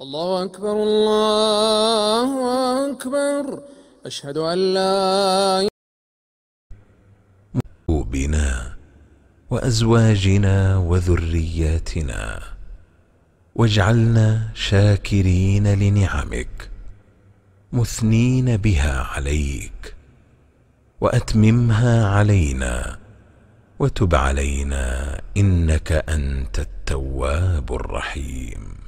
الله أكبر الله أكبر. أشهد أن لا بنا وأزواجنا وذرياتنا واجعلنا شاكرين لنعمك مثنين بها عليك وأتممها علينا وتب علينا إنك أنت التواب الرحيم.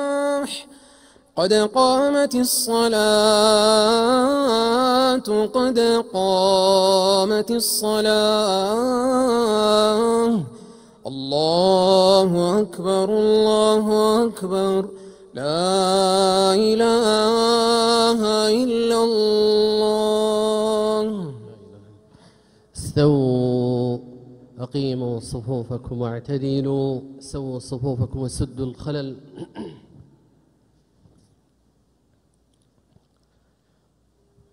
قد قامت الصلاة قد قامت الصلاة. الله أكبر الله أكبر. لا إله إلا الله. استووا أقيموا صفوفكم واعتدلوا. سووا صفوفكم وسدوا الخلل.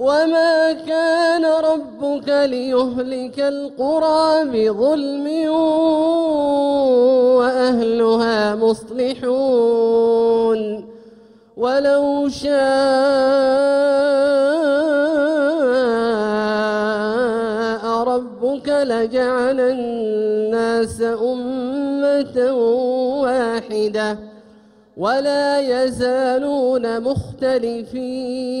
وما كان ربك ليهلك القرى بظلم وأهلها مصلحون ولو شاء ربك لجعل الناس أمة واحدة ولا يزالون مختلفين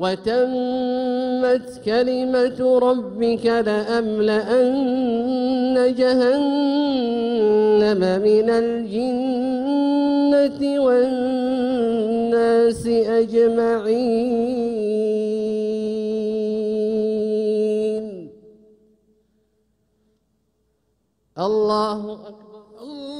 وتمت كلمة ربك لأملأن جهنم من الجنة والناس أجمعين. الله أكبر. الله